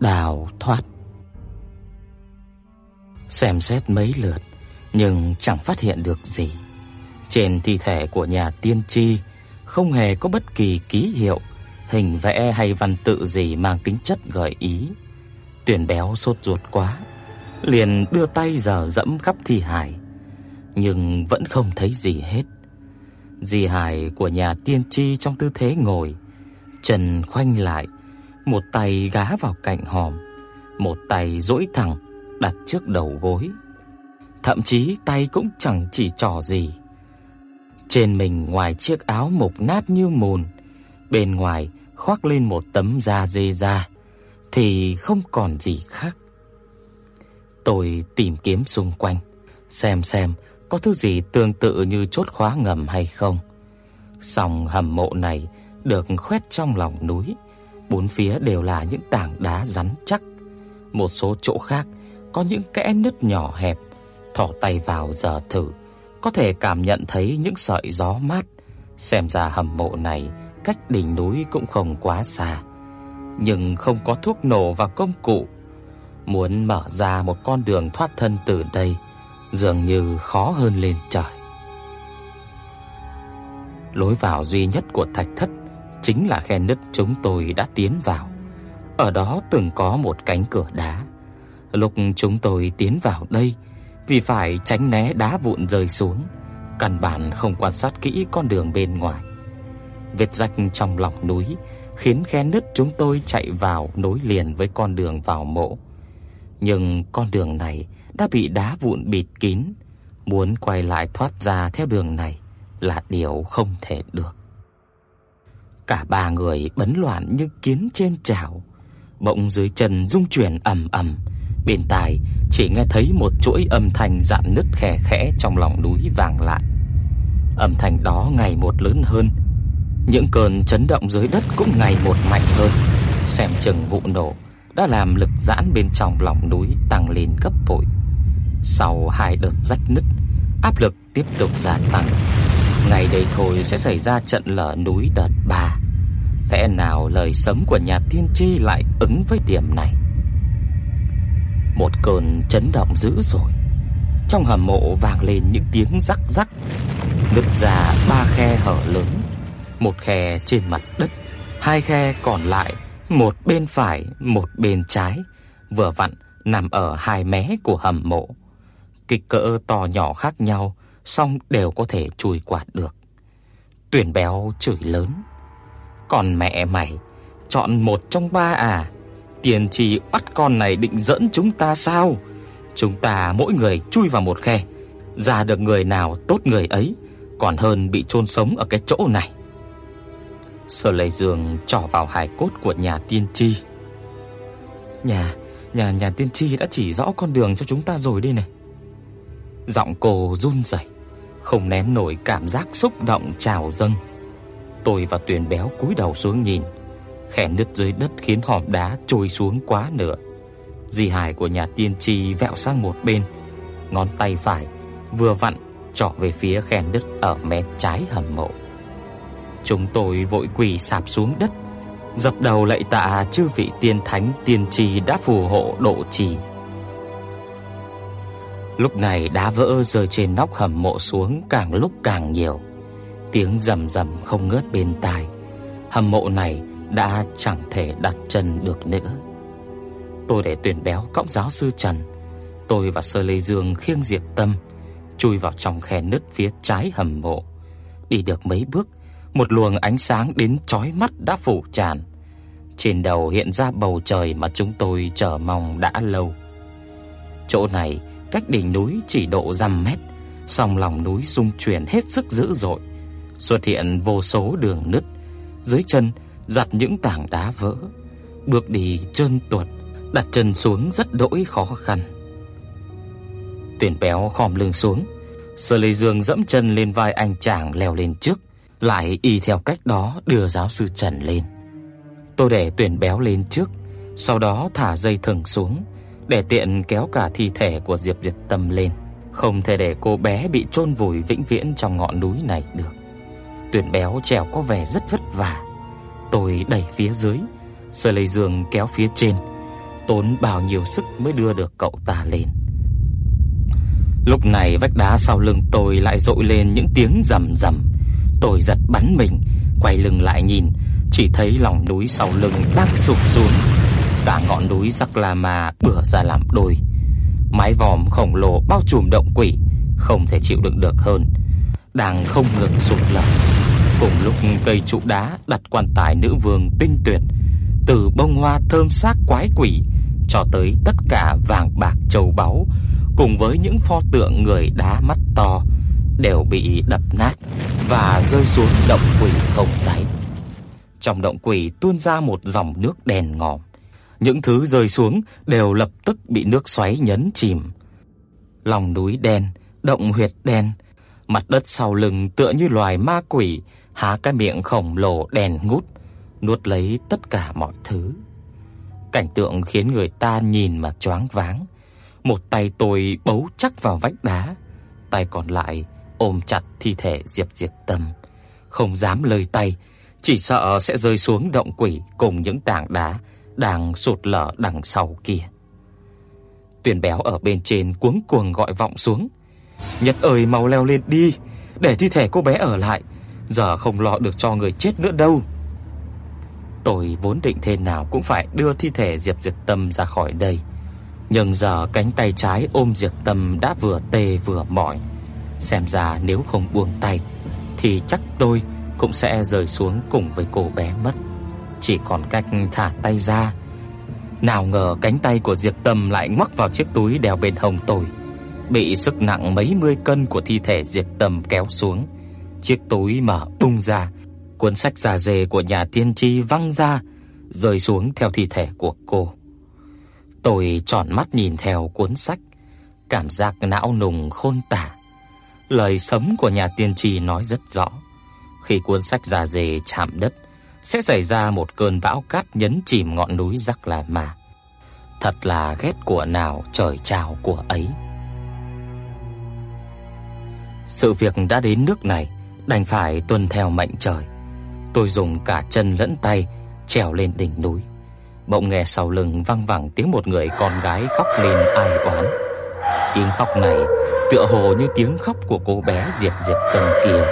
Đào thoát. Xem xét mấy lượt, Nhưng chẳng phát hiện được gì. Trên thi thể của nhà tiên tri, Không hề có bất kỳ ký hiệu, Hình vẽ hay văn tự gì mang tính chất gợi ý. Tuyển béo sốt ruột quá, Liền đưa tay dò dẫm khắp thi hài, Nhưng vẫn không thấy gì hết. Di hài của nhà tiên tri trong tư thế ngồi Chân khoanh lại một tay gá vào cạnh hòm, một tay duỗi thẳng đặt trước đầu gối. Thậm chí tay cũng chẳng chỉ trò gì. Trên mình ngoài chiếc áo mục nát như mùn, bên ngoài khoác lên một tấm da dê da thì không còn gì khác. Tôi tìm kiếm xung quanh, xem xem có thứ gì tương tự như chốt khóa ngầm hay không. Song hầm mộ này được khoét trong lòng núi, Bốn phía đều là những tảng đá rắn chắc, một số chỗ khác có những kẽ nứt nhỏ hẹp, thò tay vào giờ thử, có thể cảm nhận thấy những sợi gió mát. Xem ra hầm mộ này cách đỉnh núi cũng không quá xa, nhưng không có thuốc nổ và công cụ. Muốn mở ra một con đường thoát thân từ đây dường như khó hơn lên trời. Lối vào duy nhất của thạch thất chính là khe nứt chúng tôi đã tiến vào. Ở đó từng có một cánh cửa đá. Lúc chúng tôi tiến vào đây, vì phải tránh né đá vụn rơi xuống, căn bản không quan sát kỹ con đường bên ngoài. Vết rạch trong lòng núi khiến khe nứt chúng tôi chạy vào nối liền với con đường vào mộ. Nhưng con đường này đã bị đá vụn bịt kín, muốn quay lại thoát ra theo đường này là điều không thể được. Cả ba người bấn loạn như kiến trên chảo, bỗng dưới chân rung chuyển ầm ầm, bên tai chỉ nghe thấy một chuỗi âm thanh rạn nứt khè khẽ trong lòng núi vang lại. Âm thanh đó ngày một lớn hơn, những cơn chấn động dưới đất cũng ngày một mạnh hơn, xem chừng vụ nổ đã làm lực giãn bên trong lòng núi tăng lên gấp bội. Sau hai đợt rách nứt, áp lực tiếp tục gia tăng. Ngày đây thôi sẽ xảy ra trận lở núi đợt 3. Lẽ nào lời sấm của nhà tiên tri lại ứng với điểm này? Một cơn chấn động dữ dội. Trong hầm mộ vang lên những tiếng rắc rắc, nứt ra ba khe hở lớn, một khe trên mặt đất, hai khe còn lại, một bên phải, một bên trái, vừa vặn nằm ở hai mé của hầm mộ. Kích cỡ to nhỏ khác nhau, song đều có thể chui qua được. Tuyển béo chửi lớn. Còn mẹ mày, chọn một trong ba à? Tiền trì bắt con này định dẫn chúng ta sao? Chúng ta mỗi người chui vào một khe, ra được người nào tốt người ấy, còn hơn bị chôn sống ở cái chỗ này. Sở Lệ Dương trỏ vào hài cốt của nhà tiên tri. Nhà, nhà nhà tiên tri đã chỉ rõ con đường cho chúng ta rồi đây này. Giọng cô run rẩy, không nén nổi cảm giác xúc động trào dâng. Tôi và Tuyền Béo cúi đầu xuống nhìn, khe nứt dưới đất khiến hòn đá trôi xuống quá nửa. Di hài của nhà tiên tri vẹo sang một bên, ngón tay phải vừa vặn trỏ về phía khe nứt ở mé trái hầm mộ. Chúng tôi vội quỳ sạp xuống đất, dập đầu lạy tạ chư vị tiên thánh tiên tri đã phù hộ độ trì. Lúc này đá vỡ rơi trên nóc hầm mộ xuống càng lúc càng nhiều. Tiếng rầm rầm không ngớt bên tai. Hầm mộ này đã chẳng thể đặt chân được nữa. Tôi để tuyển béo cõng giáo sư Trần, tôi và Sơ Lê Dương khiêng Diệp Tâm chui vào trong khe nứt phía trái hầm mộ. Đi được mấy bước, một luồng ánh sáng đến chói mắt đã phủ tràn. Trên đầu hiện ra bầu trời mà chúng tôi chờ mong đã lâu. Chỗ này cách đỉnh núi chỉ độ dăm mét, song lòng núi rung chuyển hết sức dữ dội xuất hiện vô số đường nứt, dưới chân giặt những tảng đá vỡ. Bước đi trơn tuột, đặt chân xuống rất đỗi khó khăn. Tuyển béo khom lưng xuống, Sơ Lê Dương dẫm chân lên vai anh chàng leo lên trước, lại y theo cách đó đưa giáo sư Trần lên. Tôi để tuyển béo lên trước, sau đó thả dây thừng xuống để tiện kéo cả thi thể của Diệp Diệp Tâm lên, không thể để cô bé bị chôn vùi vĩnh viễn trong ngọn núi này được. Tuyển béo trèo có vẻ rất vất vả. Tôi đẩy phía dưới, Sơ lấy Dương kéo phía trên, tốn bao nhiêu sức mới đưa được cậu ta lên. Lúc này vách đá sau lưng tôi lại dội lên những tiếng rầm rầm. Tôi giật bắn mình, quay lưng lại nhìn, chỉ thấy lòng núi sau lưng đang sụp xuống. Cả ngọn núi Sắc La Ma bừa ra làm đôi. Mái vòm khổng lồ bao trùm động quỷ, không thể chịu đựng được hơn, đang không ngừng sụp lở. Cùng lúc cây trụ đá đặt quan tài nữ vương tinh tuyệt, từ bông hoa thơm sắc quái quỷ cho tới tất cả vàng bạc châu báu cùng với những pho tượng người đá mắt to đều bị đập nát và rơi xuống động quỷ không đáy. Trong động quỷ tuôn ra một dòng nước đen ngòm. Những thứ rơi xuống đều lập tức bị nước xoáy nhấn chìm. Lòng núi đen, động huyệt đen, mặt đất sau lưng tựa như loài ma quỷ há cái miệng khổng lồ đen ngút, nuốt lấy tất cả mọi thứ. Cảnh tượng khiến người ta nhìn mà choáng váng. Một tay tôi bấu chắc vào vách đá, tay còn lại ôm chặt thi thể Diệp diệt Tâm, không dám lơi tay, chỉ sợ sẽ rơi xuống động quỷ cùng những tảng đá đang sụt lở đằng sau kia. Tuyền béo ở bên trên cuống cuồng gọi vọng xuống. "Nhật ơi, mau leo lên đi, để thi thể cô bé ở lại, giờ không lo được cho người chết nữa đâu." Tôi vốn định thế nào cũng phải đưa thi thể Diệp Diệp Tâm ra khỏi đây, nhưng giờ cánh tay trái ôm Diệp Tâm đã vừa tê vừa mỏi. Xem ra nếu không buông tay thì chắc tôi cũng sẽ rơi xuống cùng với cô bé mất. Chỉ còn cách thả tay ra. Nào ngờ cánh tay của Diệp Tâm lại ngoắc vào chiếc túi đeo bên hông tôi, bị sức nặng mấy mươi cân của thi thể Diệp Tâm kéo xuống. Chiếc túi mở tung ra, cuốn sách da dê của nhà tiên tri văng ra, rơi xuống theo thi thể của cô. Tôi tròn mắt nhìn theo cuốn sách, cảm giác não nùng khôn tả. Lời sấm của nhà tiên tri nói rất rõ, khi cuốn sách da dê chạm đất sẽ xảy ra một cơn bão cát nhấn chìm ngọn núi Rắc La Ma. Thật là ghét của nào trời trào của ấy. Sự việc đã đến nước này, đành phải tuân theo mệnh trời. Tôi dùng cả chân lẫn tay trèo lên đỉnh núi. Bỗng nghe sau lưng vang vẳng tiếng một người con gái khóc lên ai oán. Tiếng khóc này tựa hồ như tiếng khóc của cô bé Diệp Diệp Tâm kia.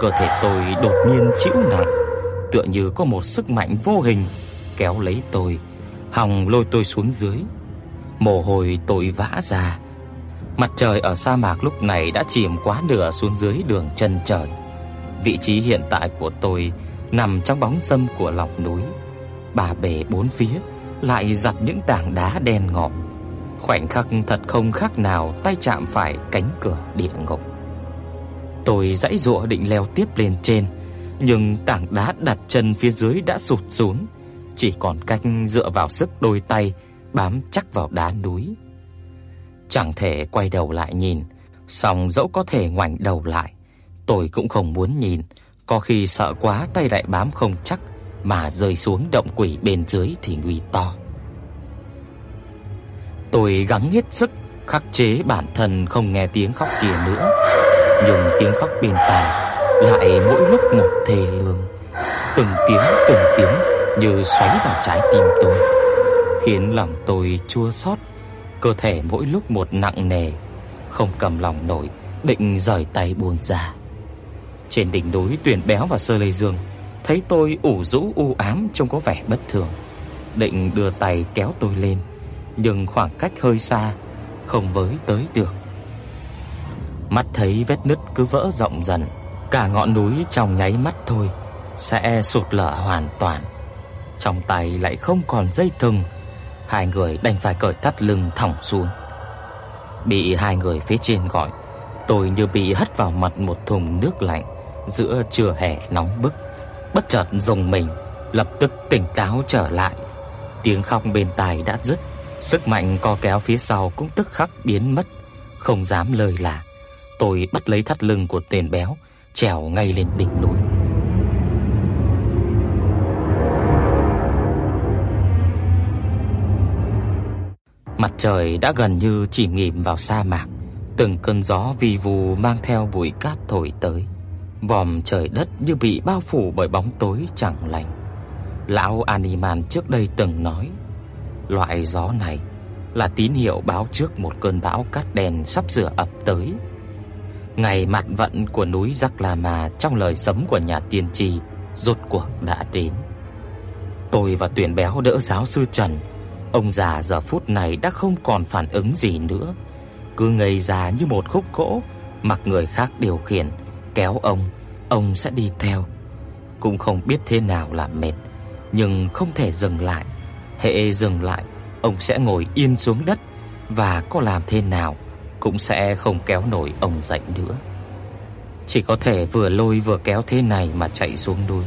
Cơ thể tôi đột nhiên chịu nặng, tựa như có một sức mạnh vô hình kéo lấy tôi, hòng lôi tôi xuống dưới. Mồ hôi tôi vã ra. Mặt trời ở sa mạc lúc này đã chìm quá nửa xuống dưới đường chân trời. Vị trí hiện tại của tôi nằm trong bóng râm của lòng núi. Bà bể bốn phía lại giặt những tảng đá đen ngòm. Khoảnh khắc thật không khác nào tay chạm phải cánh cửa địa ngục. Tôi giãy giụa định leo tiếp lên trên, nhưng tảng đá đặt chân phía dưới đã sụt xuống, chỉ còn cách dựa vào sức đôi tay bám chắc vào đá núi. Chẳng thể quay đầu lại nhìn, song dẫu có thể ngoảnh đầu lại, tôi cũng không muốn nhìn, có khi sợ quá tay lại bám không chắc mà rơi xuống động quỷ bên dưới thì nguy to. Tôi gắng hết sức khắc chế bản thân không nghe tiếng khóc kia nữa, nhưng tiếng khóc bên tai lại mỗi lúc một thề lương, từng tiếng từng tiếng như xoáy vào trái tim tôi, khiến lòng tôi chua xót, cơ thể mỗi lúc một nặng nề, không cầm lòng nổi, định rời tay buông ra. Trên đỉnh núi Tuyển Béo và Sơ Lê Dương thấy tôi ủ rũ u ám trông có vẻ bất thường, định đưa tay kéo tôi lên, nhưng khoảng cách hơi xa, không với tới được. Mắt thấy vết nứt cứ vỡ rộng dần, cả ngọn núi trong nháy mắt thôi sẽ sụt lở hoàn toàn. Trong tay lại không còn dây thừng, hai người đành phải cởi thắt lưng thõng xuống. Bị hai người phía trên gọi, tôi như bị hất vào mặt một thùng nước lạnh giữa trưa hè nóng bức, bất chợt dùng mình, lập tức tỉnh táo trở lại. Tiếng khóc bên tai đã dứt, sức mạnh co kéo phía sau cũng tức khắc biến mất, không dám lời là. Tôi bắt lấy thắt lưng của tên béo, trèo ngay lên đỉnh núi. Mặt trời đã gần như chìm nghỉm vào sa mạc, từng cơn gió vi vu mang theo bụi cát thổi tới. Vòm trời đất như bị bao phủ bởi bóng tối chẳng lành. Lão Animan trước đây từng nói, loại gió này là tín hiệu báo trước một cơn bão cát đen sắp sửa ập tới. Ngày mặt vận của núi giác La Mà trong lời sấm của nhà tiên tri rốt cuộc đã đến. Tôi và Tuyển Béo đỡ giáo sư Trần Ông già giờ phút này đã không còn phản ứng gì nữa, cứ ngây ra như một khúc gỗ, mặc người khác điều khiển, kéo ông, ông sẽ đi theo. Cũng không biết thế nào là mệt, nhưng không thể dừng lại. Hễ dừng lại, ông sẽ ngồi yên xuống đất và có làm thế nào cũng sẽ không kéo nổi ông dậy nữa. Chỉ có thể vừa lôi vừa kéo thế này mà chạy xuống núi.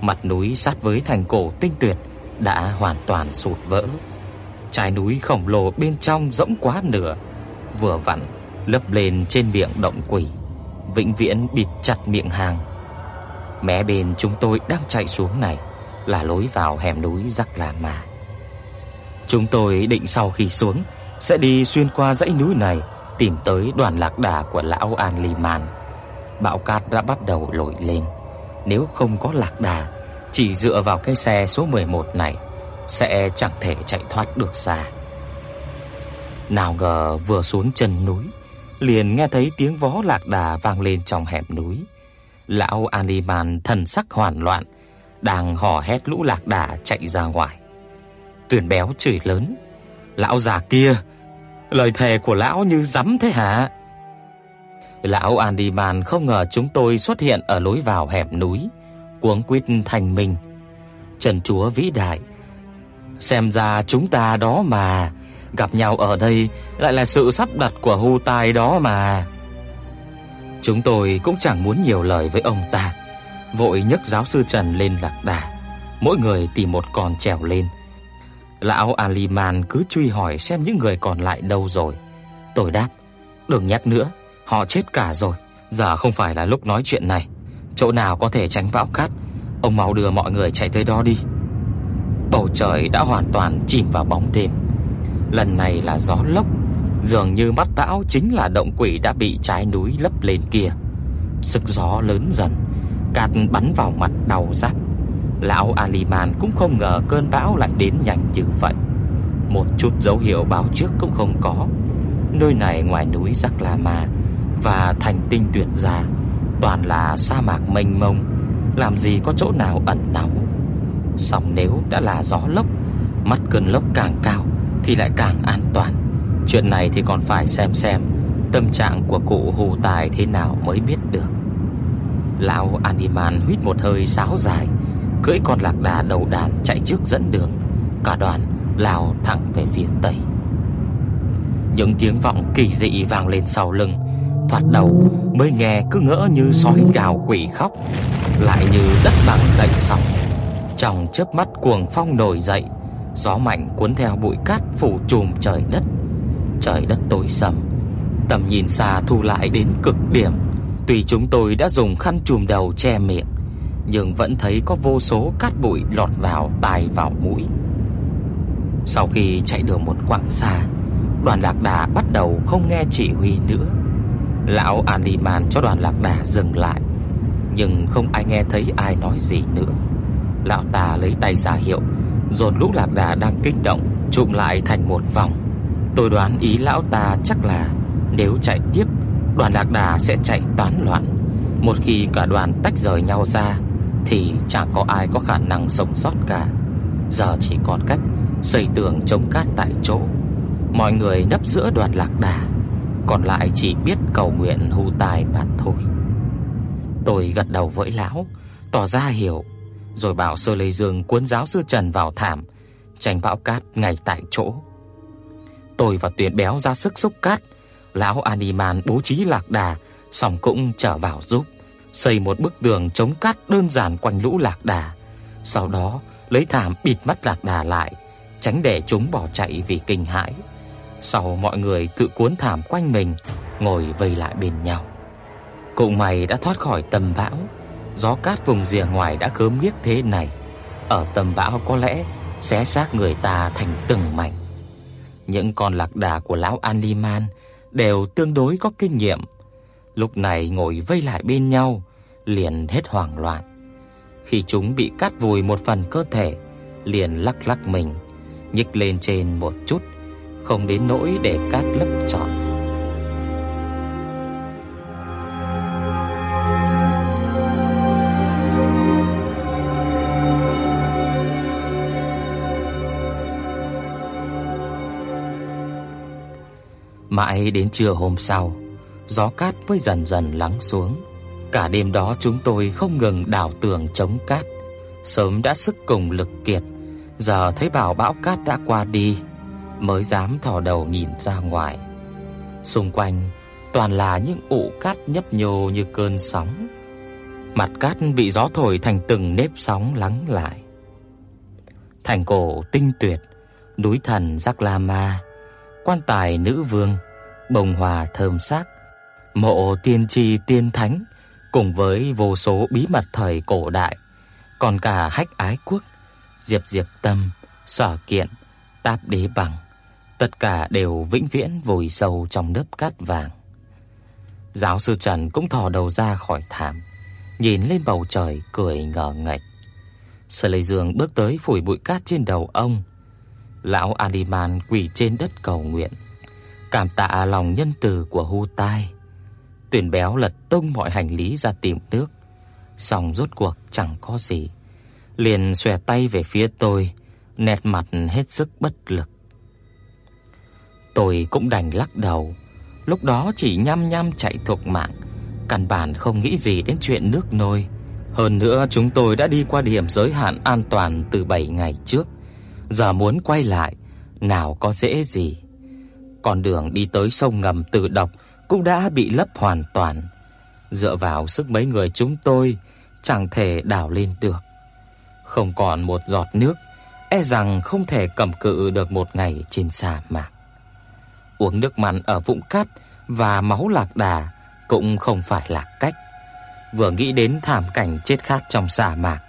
Mặt núi sát với thành cổ tinh tuyệt đã hoàn toàn sụt vỡ. Trái núi khổng lồ bên trong rỗng quá nửa, vừa vặn lấp lên trên miệng động quỷ, vĩnh viễn bịt chặt miệng hang. Mé bên chúng tôi đang chạy xuống này là lối vào hẻm núi Rắc La Mà. Chúng tôi định sau khi xuống sẽ đi xuyên qua dãy núi này tìm tới đoàn lạc đà của lão An Ly Màn. Bão cát đã bắt đầu nổi lên, nếu không có lạc đà chỉ dựa vào cái xe số 11 này sẽ chẳng thể chạy thoát được xa. Nào ngờ vừa xuống chân núi, liền nghe thấy tiếng vó lạc đà vang lên trong hẻm núi. Lão Animan thần sắc hoảng loạn, đang hò hét lũ lạc đà chạy ra ngoài. Tuyển béo chửi lớn: "Lão già kia, lời thề của lão như rắm thế hả?" Lão Andiman không ngờ chúng tôi xuất hiện ở lối vào hẹp núi, cuống quýt thành mình. Trần Chúa vĩ đại, xem ra chúng ta đó mà, gặp nhau ở đây lại là sự sắp đặt của Hu Tai đó mà. Chúng tôi cũng chẳng muốn nhiều lời với ông ta, vội nhấc giáo sư Trần lên lạc đà, mỗi người tìm một con trèo lên. Lão Aliman cứ truy hỏi xem những người còn lại đâu rồi. Tôi đáp, đừng nhắc nữa, họ chết cả rồi, giờ không phải là lúc nói chuyện này chỗ nào có thể tránh bão cát, ông mau đưa mọi người chạy tới đó đi. Bầu trời đã hoàn toàn chìm vào bóng đêm. Lần này là gió lốc, dường như mắt bão chính là động quỷ đã bị trái núi lấp lên kia. Sức gió lớn dần, cát bắn vào mặt đau rát. Lão Aliman cũng không ngờ cơn bão lại đến nhanh như vậy. Một chút dấu hiệu báo trước cũng không có. Nơi này ngoài núi Giác La Ma và thành tinh tuyệt ra toàn là sa mạc mênh mông, làm gì có chỗ nào ẩn náu. Song nếu đã là gió lốc, mắt cơn lốc càng cao thì lại càng an toàn. Chuyện này thì còn phải xem xem tâm trạng của cụ Hồ Tài thế nào mới biết được. Lão Animan hít một hơi sáo dài, cưỡi con lạc đà đầu đàn chạy trước dẫn đường, cả đoàn lao thẳng về phía tây. Những tiếng vọng kỳ dị vang lên sau lưng, thoạt đầu mới nghe cứ ngỡ như sói gào quỷ khóc, lại như đất bằng dậy sóng. Trong chớp mắt cuồng phong nổi dậy, gió mạnh cuốn theo bụi cát phủ trùm trời đất. Trời đất tối sầm, tầm nhìn xa thu lại đến cực điểm. Tuy chúng tôi đã dùng khăn trùm đầu che miệng, nhưng vẫn thấy có vô số cát bụi lọt vào tai vào mũi. Sau khi chạy được một quãng xa, đoàn lạc đà bắt đầu không nghe chỉ huy nữa. Lão Animan cho đoàn lạc đà dừng lại Nhưng không ai nghe thấy ai nói gì nữa. Lão ta lấy tay ra hiệu Dồn lũ lạc đà đang kinh động chụm lại thành một vòng. Tôi đoán ý lão ta chắc là Nếu chạy tiếp Đoàn lạc đà sẽ chạy toán loạn. Một khi cả đoàn tách rời nhau ra thì chẳng có ai có khả năng sống sót cả Giờ chỉ còn cách Xây tường chống cát tại chỗ Mọi người nấp giữa đoàn lạc đà còn lại chỉ biết cầu nguyện hưu tài mà thôi. Tôi gật đầu với lão, tỏ ra hiểu, rồi bảo Sơ Lê Dương cuốn giáo sư Trần vào thảm, tránh bão cát ngay tại chỗ. Tôi và tuyền Béo ra sức xúc cát, lão Animan bố trí lạc đà, xong cũng trở vào giúp, xây một bức tường chống cát đơn giản quanh lũ lạc đà. Sau đó lấy thảm bịt mắt lạc đà lại, tránh để chúng bỏ chạy vì kinh hãi. Sau mọi người tự cuốn thảm quanh mình, ngồi vây lại bên nhau. Cũng mày đã thoát khỏi tầm bão, gió cát vùng rìa ngoài đã gớm ghiếc thế này, ở tầm bão có lẽ xé xác người ta thành từng mảnh. Những con lạc đà của lão Aliman đều tương đối có kinh nghiệm. Lúc này ngồi vây lại bên nhau, liền hết hoảng loạn. Khi chúng bị cắt vùi một phần cơ thể, liền lắc lắc mình, nhích lên trên một chút, không đến nỗi để cát lấp trọn. Mãi đến trưa hôm sau, gió cát mới dần dần lắng xuống. Cả đêm đó chúng tôi không ngừng đào tường chống cát, sớm đã sức cùng lực kiệt, giờ thấy bảo bão cát đã qua đi, mới dám thò đầu nhìn ra ngoài. Xung quanh toàn là những ụ cát nhấp nhô như cơn sóng. Mặt cát bị gió thổi thành từng nếp sóng lắng lại. Thành cổ tinh tuyệt, núi thần Giác La Ma, quan tài nữ vương, bồng hòa thơm sắc, mộ tiên tri tiên thánh cùng với vô số bí mật thời cổ đại, còn cả hách ái quốc, diệp diệt tâm, sở kiện, táp đế bằng, tất cả đều vĩnh viễn vùi sâu trong lớp cát vàng. Giáo sư Trần cũng thò đầu ra khỏi thảm, nhìn lên bầu trời cười ngờ ngạch. Sở Lệ Dương bước tới phủi bụi cát trên đầu ông. Lão Aliman quỳ trên đất cầu nguyện, cảm tạ lòng nhân từ của Hu Tai. Tuyển béo lật tung mọi hành lý ra tìm nước, xong rốt cuộc chẳng có gì. Liền xòe tay về phía tôi, nét mặt hết sức bất lực. Tôi cũng đành lắc đầu, lúc đó chỉ nhăm nhăm chạy thuộc mạng, căn bản không nghĩ gì đến chuyện nước nôi. Hơn nữa chúng tôi đã đi qua điểm giới hạn an toàn từ 7 ngày trước, giờ muốn quay lại nào có dễ gì. Con đường đi tới sông ngầm tự độc cũng đã bị lấp hoàn toàn. Dựa vào sức mấy người chúng tôi chẳng thể đào lên được. Không còn một giọt nước, e rằng không thể cầm cự được một ngày trên sa mạc. Uống nước mặn ở vũng cát và máu lạc đà cũng không phải là cách. Vừa nghĩ đến thảm cảnh chết khát trong sa mạc,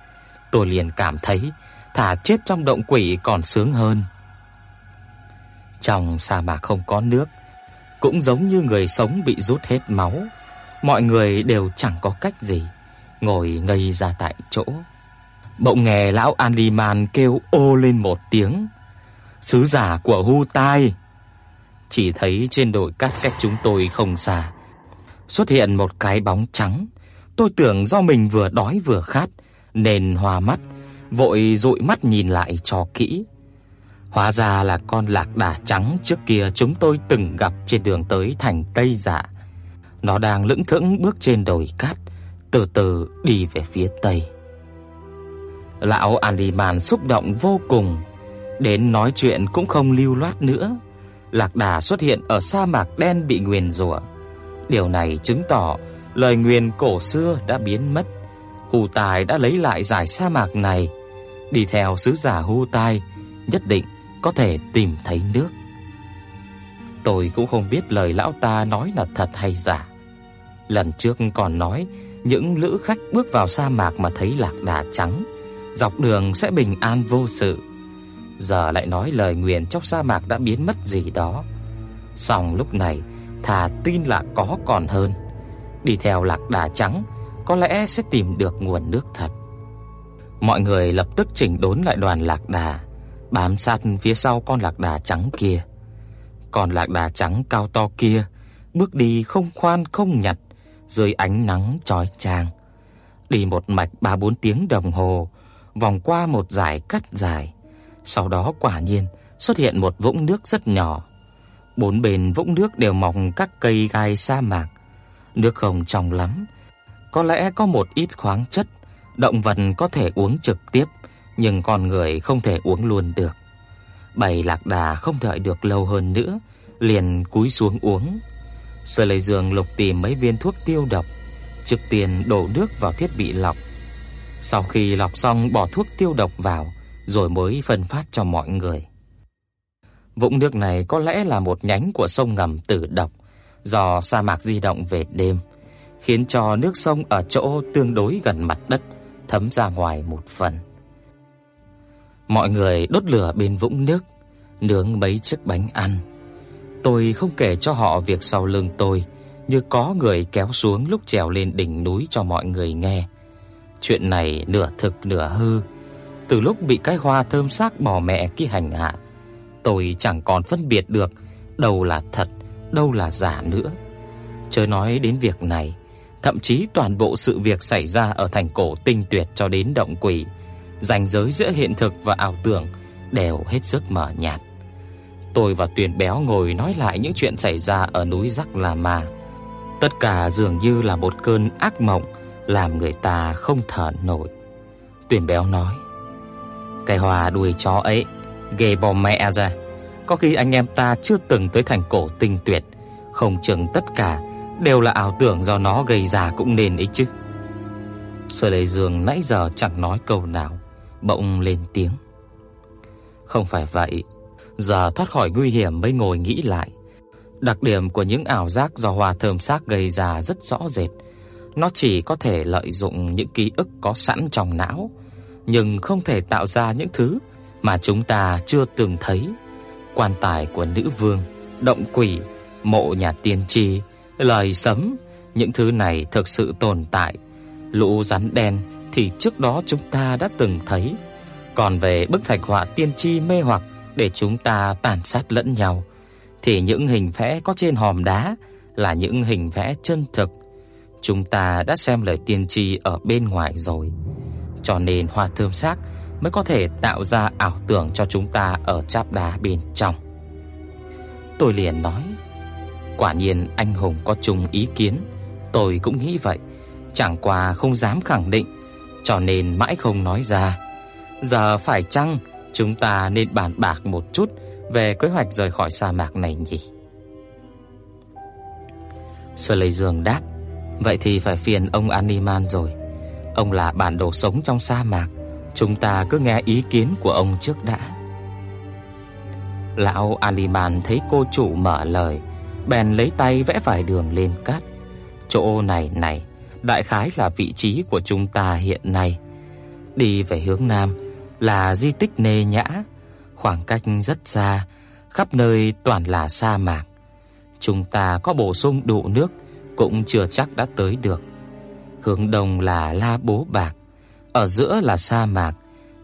tôi liền cảm thấy thả chết trong động quỷ còn sướng hơn. Trong sa mạc không có nước, cũng giống như người sống bị rút hết máu, mọi người đều chẳng có cách gì, ngồi ngây ra tại chỗ. Bỗng nghe lão Andyman kêu ô lên một tiếng. Sứ giả của Hu Tai. Chỉ thấy trên đồi cát cách chúng tôi không xa, xuất hiện một cái bóng trắng. Tôi tưởng do mình vừa đói vừa khát nên hoa mắt, vội dụi mắt nhìn lại cho kỹ. Hóa ra là con lạc đà trắng trước kia chúng tôi từng gặp trên đường tới thành tây dạ. Nó đang lững thững bước trên đồi cát, từ từ đi về phía tây. Lão Aliman xúc động vô cùng, đến nói chuyện cũng không lưu loát nữa. Lạc đà xuất hiện ở sa mạc đen bị nguyền rủa. Điều này chứng tỏ lời nguyền cổ xưa đã biến mất. Hù Tài đã lấy lại giải sa mạc này, đi theo sứ giả Hu Tài, nhất định có thể tìm thấy nước. Tôi cũng không biết lời lão ta nói là thật hay giả. Lần trước còn nói những lữ khách bước vào sa mạc mà thấy lạc đà trắng, dọc đường sẽ bình an vô sự. Giờ lại nói lời nguyền trong sa mạc đã biến mất gì đó. Song lúc này, thà tin là có còn hơn. Đi theo lạc đà trắng, có lẽ sẽ tìm được nguồn nước thật. Mọi người lập tức chỉnh đốn lại đoàn lạc đà bám sát phía sau con lạc đà trắng kia. Con lạc đà trắng cao to kia bước đi không khoan không nhặt dưới ánh nắng chói chang. Đi một mạch 3 4 tiếng đồng hồ, vòng qua một dải cắt dài. Sau đó quả nhiên xuất hiện một vũng nước rất nhỏ. Bốn bên vũng nước đều mọc các cây gai sa mạc. Nước không trong lắm, có lẽ có một ít khoáng chất, động vật có thể uống trực tiếp nhưng con người không thể uống luôn được. bảy lạc đà không đợi được lâu hơn nữa, liền cúi xuống uống. Sở Lệ Dương lục tìm mấy viên thuốc tiêu độc, trực tiền đổ nước vào thiết bị lọc. Sau khi lọc xong bỏ thuốc tiêu độc vào, rồi mới phân phát cho mọi người. Vũng nước này có lẽ là một nhánh của sông ngầm tử độc do sa mạc di động về đêm, khiến cho nước sông ở chỗ tương đối gần mặt đất thấm ra ngoài một phần. Mọi người đốt lửa bên vũng nước, nướng mấy chiếc bánh ăn. Tôi không kể cho họ việc sau lưng tôi như có người kéo xuống lúc trèo lên đỉnh núi cho mọi người nghe. Chuyện này nửa thực nửa hư. Từ lúc bị cái hoa thơm xác bỏ mẹ kia hành hạ, tôi chẳng còn phân biệt được đâu là thật, đâu là giả nữa. Chớ nói đến việc này, thậm chí toàn bộ sự việc xảy ra ở thành cổ Tinh Tuyệt cho đến động quỷ, ranh giới giữa hiện thực và ảo tưởng đều hết sức mờ nhạt. Tôi và Tuyền Béo ngồi nói lại những chuyện xảy ra ở núi Rắc La Ma. Tất cả dường như là một cơn ác mộng làm người ta không thở nổi. Tuyền Béo nói: "Cái hòa đuôi chó ấy ghê bò mẹ ra, có khi anh em ta chưa từng tới thành cổ tinh tuyệt, không chừng tất cả đều là ảo tưởng do nó gây ra cũng nên ấy chứ." Sở Lệ Dương nãy giờ chẳng nói câu nào, bỗng lên tiếng. Không phải vậy, giờ thoát khỏi nguy hiểm mới ngồi nghĩ lại. Đặc điểm của những ảo giác do hoa thơm xác gây ra rất rõ rệt. Nó chỉ có thể lợi dụng những ký ức có sẵn trong não, nhưng không thể tạo ra những thứ mà chúng ta chưa từng thấy. Quan tài của nữ vương, động quỷ, mộ nhà tiên tri, lời sấm, những thứ này thực sự tồn tại. Lũ rắn đen thì trước đó chúng ta đã từng thấy. Còn về bức thạch họa tiên tri mê hoặc để chúng ta tàn sát lẫn nhau thì những hình vẽ có trên hòm đá là những hình vẽ chân thực. Chúng ta đã xem lời tiên tri ở bên ngoài rồi, cho nên hoa thơm sắc mới có thể tạo ra ảo tưởng cho chúng ta ở cháp đá bên trong. Tôi liền nói, quả nhiên anh hùng có chung ý kiến, tôi cũng nghĩ vậy, chẳng qua không dám khẳng định, cho nên mãi không nói ra. Giờ phải chăng chúng ta nên bàn bạc một chút về kế hoạch rời khỏi sa mạc này nhỉ? Sở Lệ Dương đáp, vậy thì phải phiền ông Animan rồi. Ông là bản đồ sống trong sa mạc, chúng ta cứ nghe ý kiến của ông trước đã. Lão Animan thấy cô chủ mở lời, bèn lấy tay vẽ vài đường lên cát. Chỗ này này, đại khái là vị trí của chúng ta hiện nay. Đi về hướng nam là di tích Nê Nhã, khoảng cách rất xa, khắp nơi toàn là sa mạc. Chúng ta có bổ sung đủ nước cũng chưa chắc đã tới được. Hướng đông là La Bố Bạc, ở giữa là sa mạc,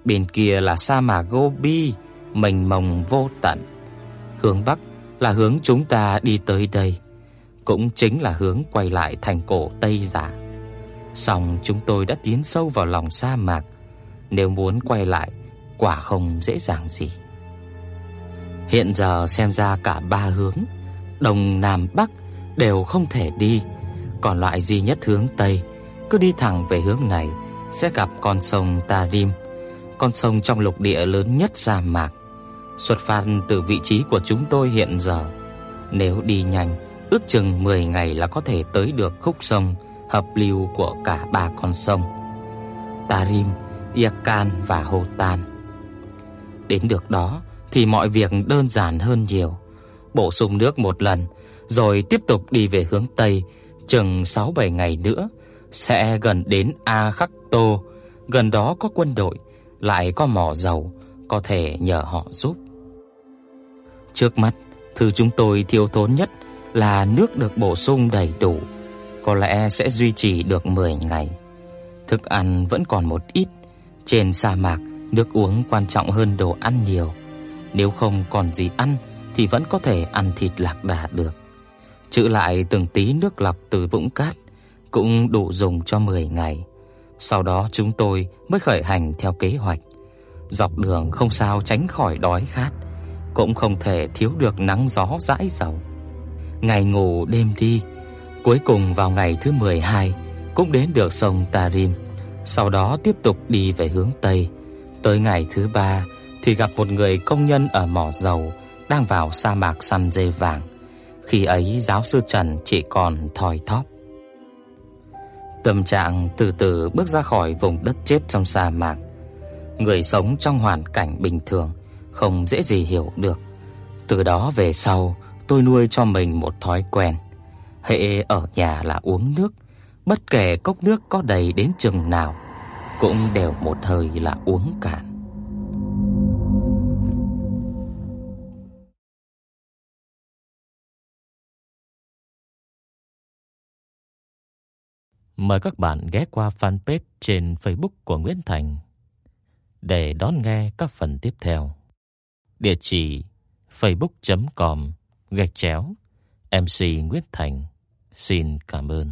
bên kia là sa mạc Gobi, mênh mông vô tận. Hướng bắc là hướng chúng ta đi tới đây, cũng chính là hướng quay lại thành cổ Tây Giả. Song chúng tôi đã tiến sâu vào lòng sa mạc, nếu muốn quay lại quả không dễ dàng gì. Hiện giờ xem ra cả ba hướng, đông nam bắc đều không thể đi, còn loại duy nhất hướng tây, cứ đi thẳng về hướng này sẽ gặp con sông Tarim, con sông trong lục địa lớn nhất sa mạc. Xuất phát từ vị trí của chúng tôi hiện giờ, nếu đi nhanh, ước chừng 10 ngày là có thể tới được khúc sông hợp lưu của cả ba con sông. Tarim, Yakan và hồ Tan. Đến được đó thì mọi việc đơn giản hơn nhiều. Bổ sung nước một lần, rồi tiếp tục đi về hướng tây, chừng 6-7 ngày nữa sẽ gần đến A Khắc Tô, gần đó có quân đội, lại có mỏ dầu, có thể nhờ họ giúp. Trước mắt, thứ chúng tôi thiếu thốn nhất là nước được bổ sung đầy đủ, có lẽ sẽ duy trì được 10 ngày. Thức ăn vẫn còn một ít, trên sa mạc nước uống quan trọng hơn đồ ăn nhiều. Nếu không còn gì ăn thì vẫn có thể ăn thịt lạc đà được. Trữ lại từng tí nước lọc từ vũng cát cũng đủ dùng cho 10 ngày. Sau đó chúng tôi mới khởi hành theo kế hoạch. Dọc đường không sao tránh khỏi đói khát, cũng không thể thiếu được nắng gió rãi rầu. Ngày ngủ đêm đi, cuối cùng vào ngày thứ 12 cũng đến được sông Tarim, sau đó tiếp tục đi về hướng tây. Tới ngày thứ ba thì gặp một người công nhân ở mỏ dầu đang vào sa mạc săn dê vàng. Khi ấy giáo sư Trần chỉ còn thoi thóp. Tâm trạng từ từ bước ra khỏi vùng đất chết trong sa mạc. Người sống trong hoàn cảnh bình thường không dễ gì hiểu được. Từ đó về sau, tôi nuôi cho mình một thói quen, hệ ở nhà là uống nước, bất kể cốc nước có đầy đến chừng nào, cũng đều một hơi là uống cạn. Mời các bạn ghé qua fanpage trên Facebook của Nguyễn Thành để đón nghe các phần tiếp theo. Địa chỉ facebook.com gạch chéo MC Nguyễn Thành. Xin cảm ơn.